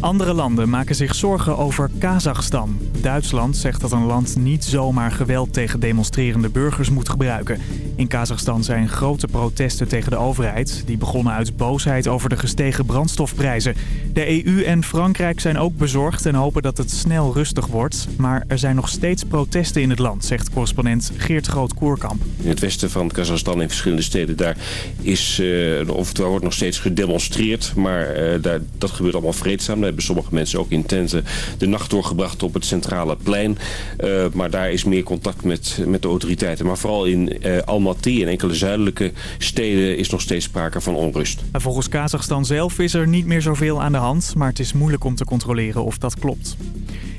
Andere landen maken zich zorgen over Kazachstan. Duitsland zegt dat een land niet zomaar geweld tegen demonstrerende burgers moet gebruiken. In Kazachstan zijn grote protesten tegen de overheid. Die begonnen uit boosheid over de gestegen brandstofprijzen. De EU en Frankrijk zijn ook bezorgd en hopen dat het snel rustig wordt. Maar er zijn nog steeds protesten in het land, zegt correspondent Geert Groot-Koerkamp. In het westen van Kazachstan in verschillende steden daar is, uh, of wordt nog steeds gedemonstreerd. Maar uh, daar, dat gebeurt allemaal vreedzaam. Hebben sommige mensen ook in tenten de nacht doorgebracht op het centrale plein. Uh, maar daar is meer contact met, met de autoriteiten. Maar vooral in uh, Almaty en enkele zuidelijke steden is nog steeds sprake van onrust. Volgens Kazachstan zelf is er niet meer zoveel aan de hand. Maar het is moeilijk om te controleren of dat klopt.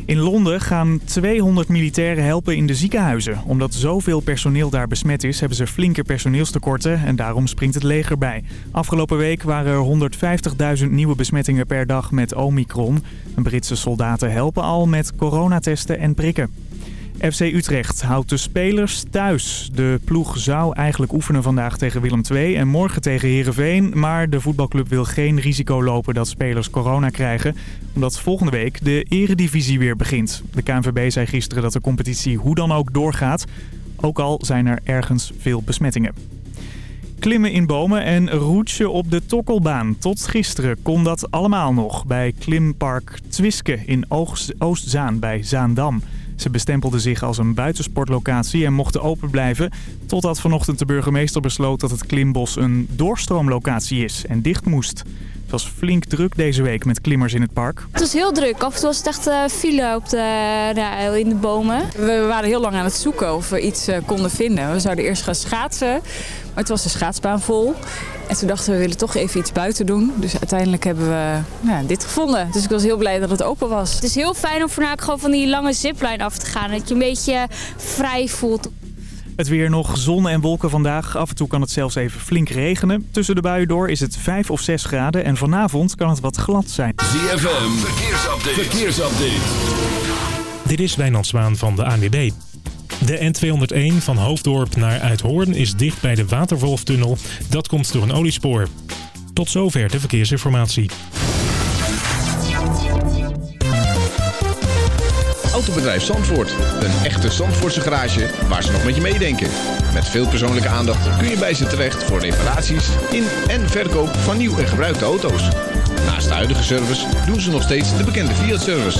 In Londen gaan 200 militairen helpen in de ziekenhuizen. Omdat zoveel personeel daar besmet is, hebben ze flinke personeelstekorten en daarom springt het leger bij. Afgelopen week waren er 150.000 nieuwe besmettingen per dag met Omicron. Britse soldaten helpen al met coronatesten en prikken. FC Utrecht houdt de spelers thuis. De ploeg zou eigenlijk oefenen vandaag tegen Willem II en morgen tegen Heerenveen. Maar de voetbalclub wil geen risico lopen dat spelers corona krijgen. Omdat volgende week de eredivisie weer begint. De KNVB zei gisteren dat de competitie hoe dan ook doorgaat. Ook al zijn er ergens veel besmettingen. Klimmen in bomen en roetje op de Tokkelbaan. Tot gisteren kon dat allemaal nog bij klimpark Twiske in Oostzaan bij Zaandam. Ze bestempelden zich als een buitensportlocatie en mochten open blijven... totdat vanochtend de burgemeester besloot dat het klimbos een doorstroomlocatie is en dicht moest. Het was flink druk deze week met klimmers in het park. Het was heel druk. Af en toe was het echt uh, file op de, ja, in de bomen. We waren heel lang aan het zoeken of we iets uh, konden vinden. We zouden eerst gaan schaatsen, maar het was de schaatsbaan vol. En toen dachten we, we willen toch even iets buiten doen. Dus uiteindelijk hebben we ja, dit gevonden. Dus ik was heel blij dat het open was. Het is heel fijn om voornamelijk gewoon van die lange zipline af te gaan. Dat je een beetje vrij voelt. Het weer nog zon en wolken vandaag. Af en toe kan het zelfs even flink regenen. Tussen de buien door is het 5 of 6 graden. En vanavond kan het wat glad zijn. ZFM, verkeersupdate. verkeersupdate. Dit is Wijnand Zwaan van de ANWB. De N201 van Hoofddorp naar Uithoorn is dicht bij de Waterwolftunnel. Dat komt door een oliespoor. Tot zover de verkeersinformatie. Autobedrijf Zandvoort. Een echte Zandvoortse garage waar ze nog met je meedenken. Met veel persoonlijke aandacht kun je bij ze terecht voor reparaties in en verkoop van nieuw en gebruikte auto's. Naast de huidige service doen ze nog steeds de bekende Fiat-service.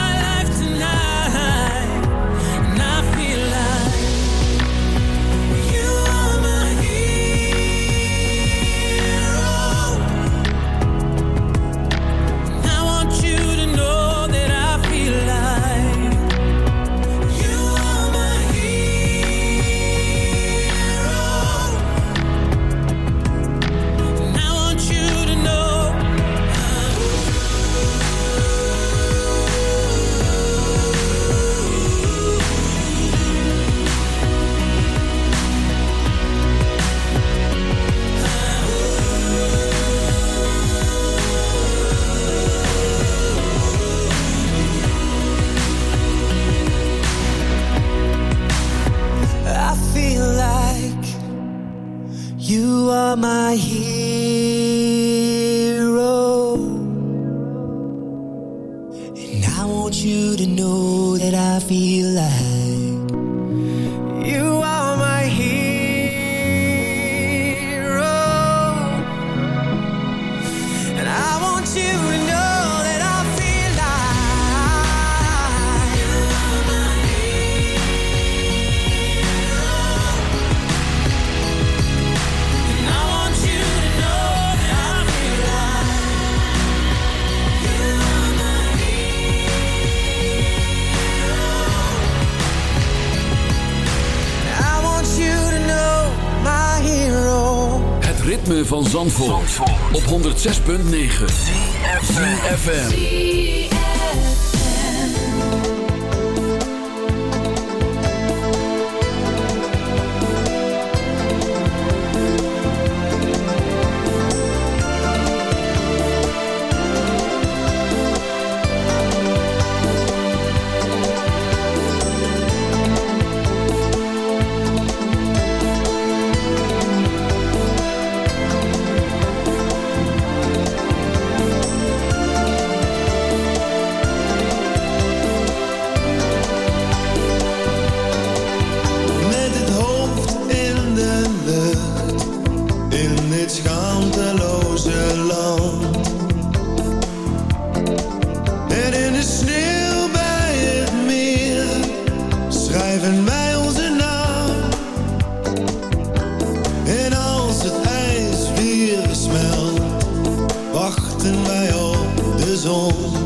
soul.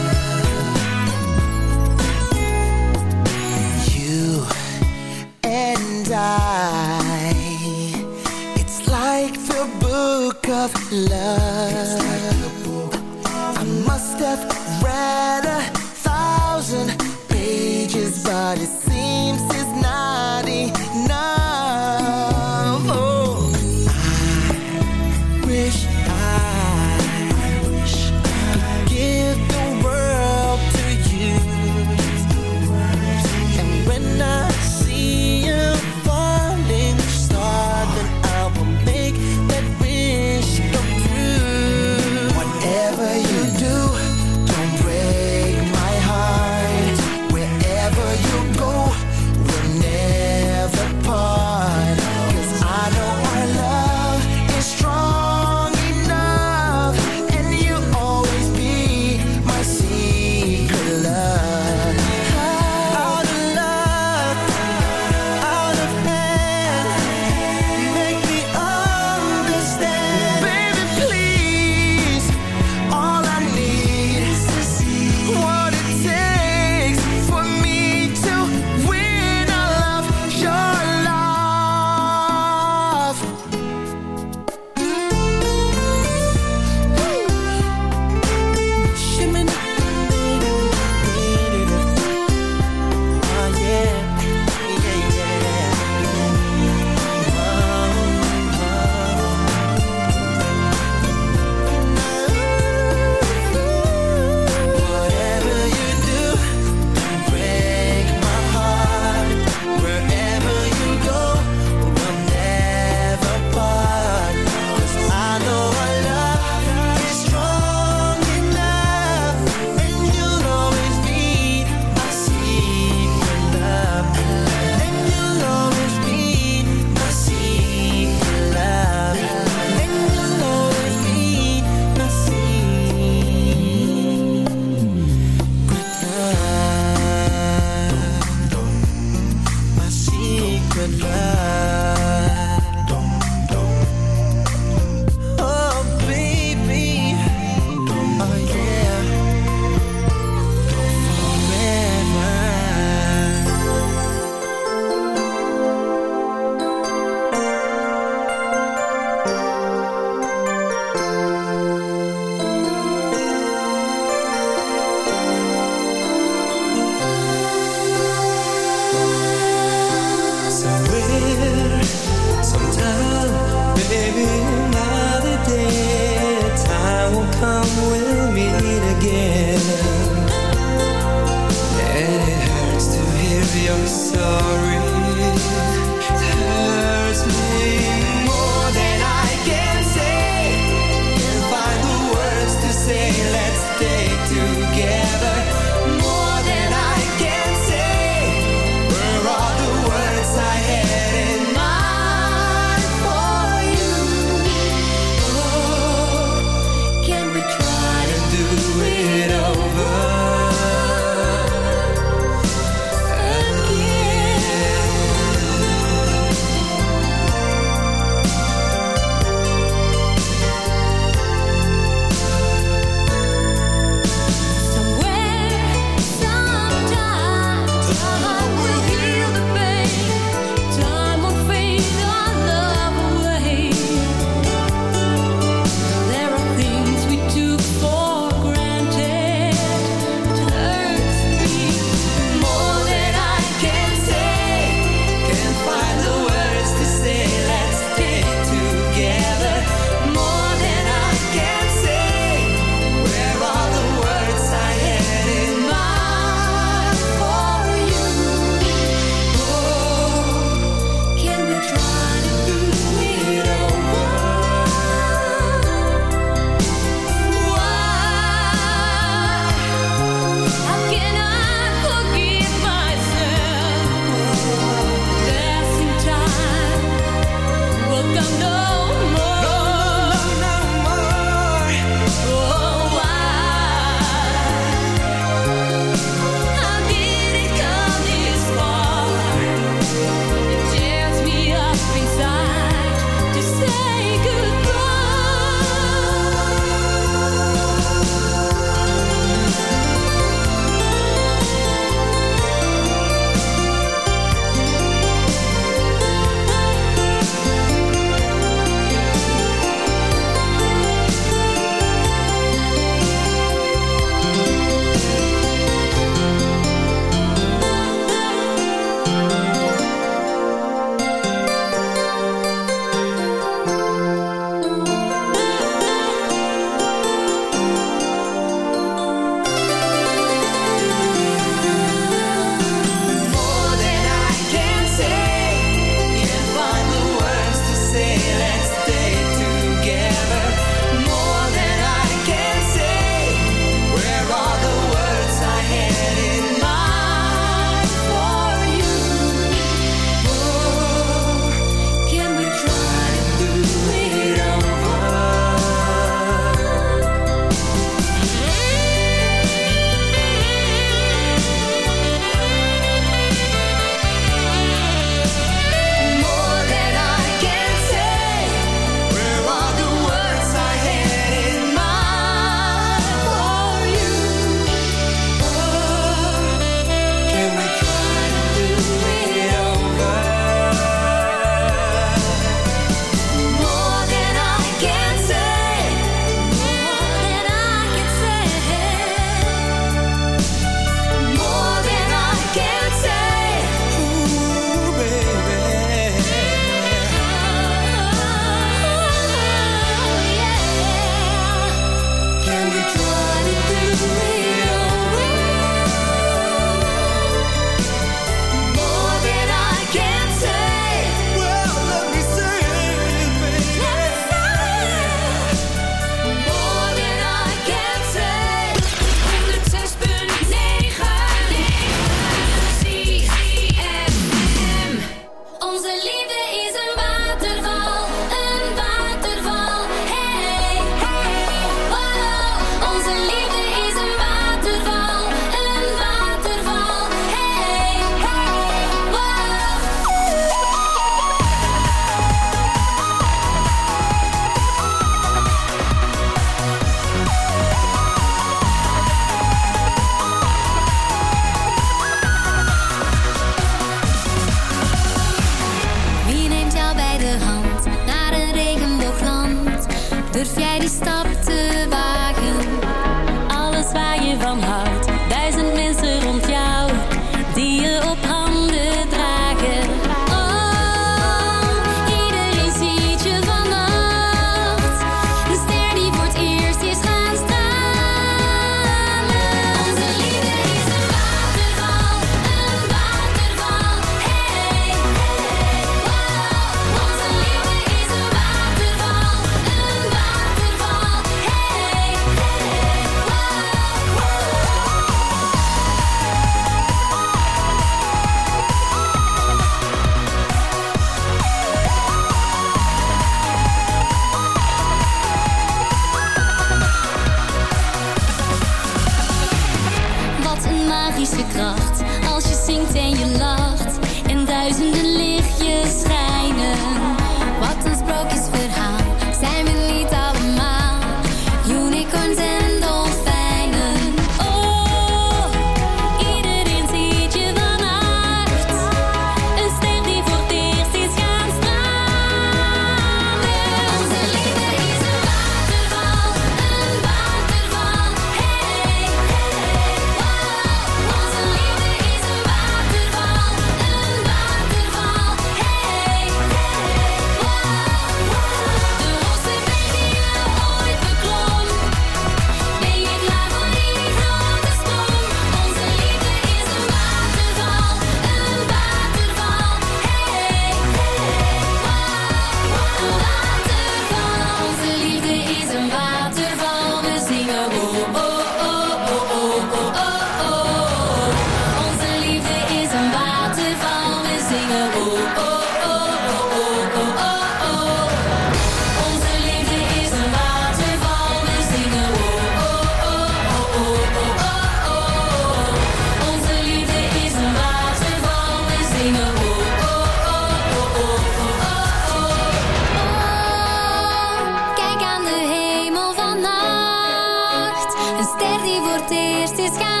het is gaan.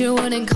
you wouldn't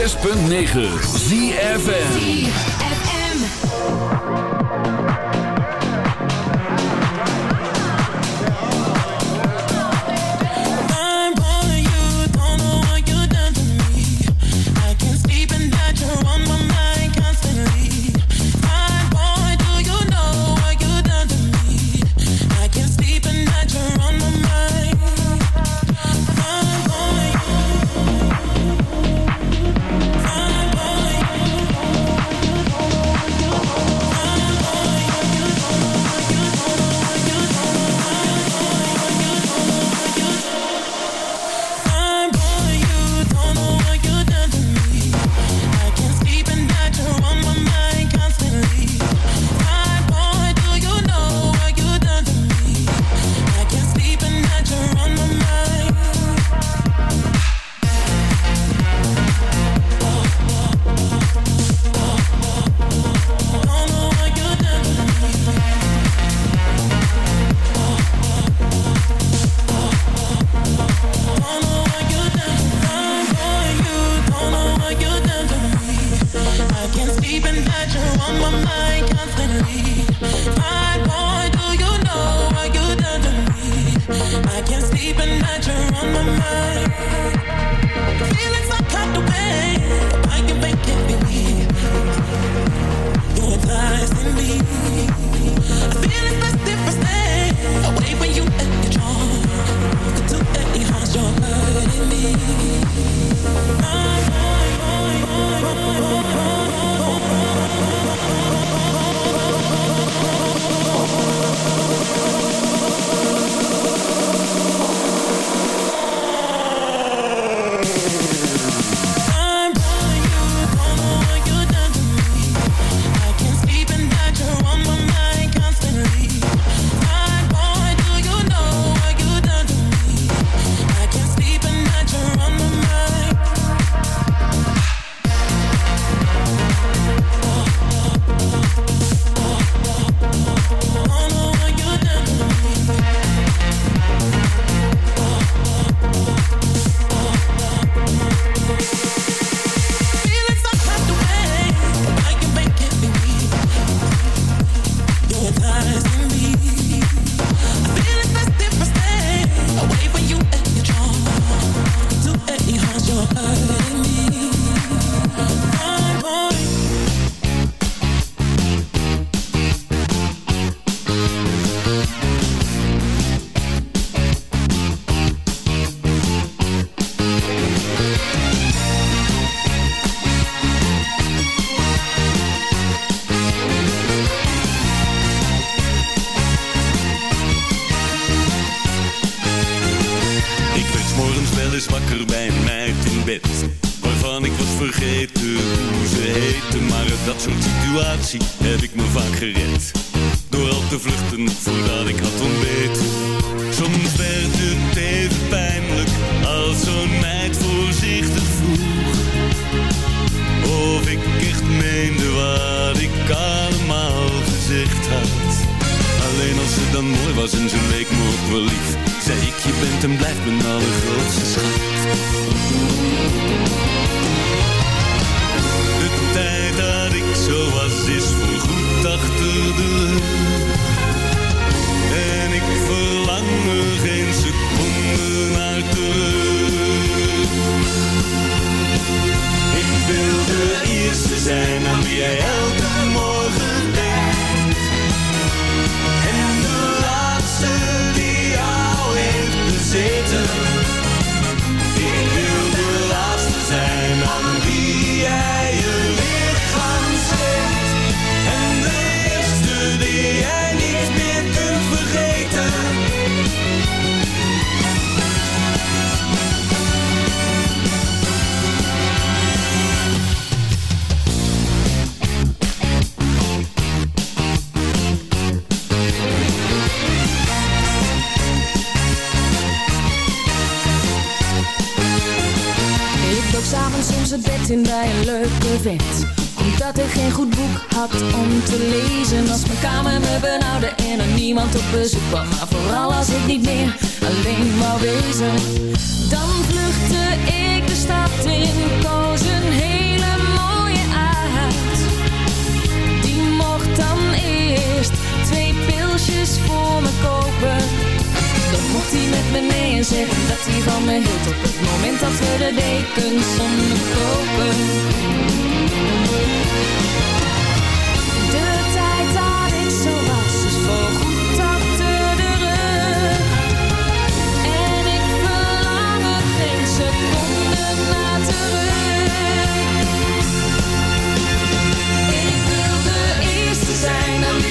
106.9 ZFN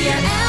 Yeah.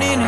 running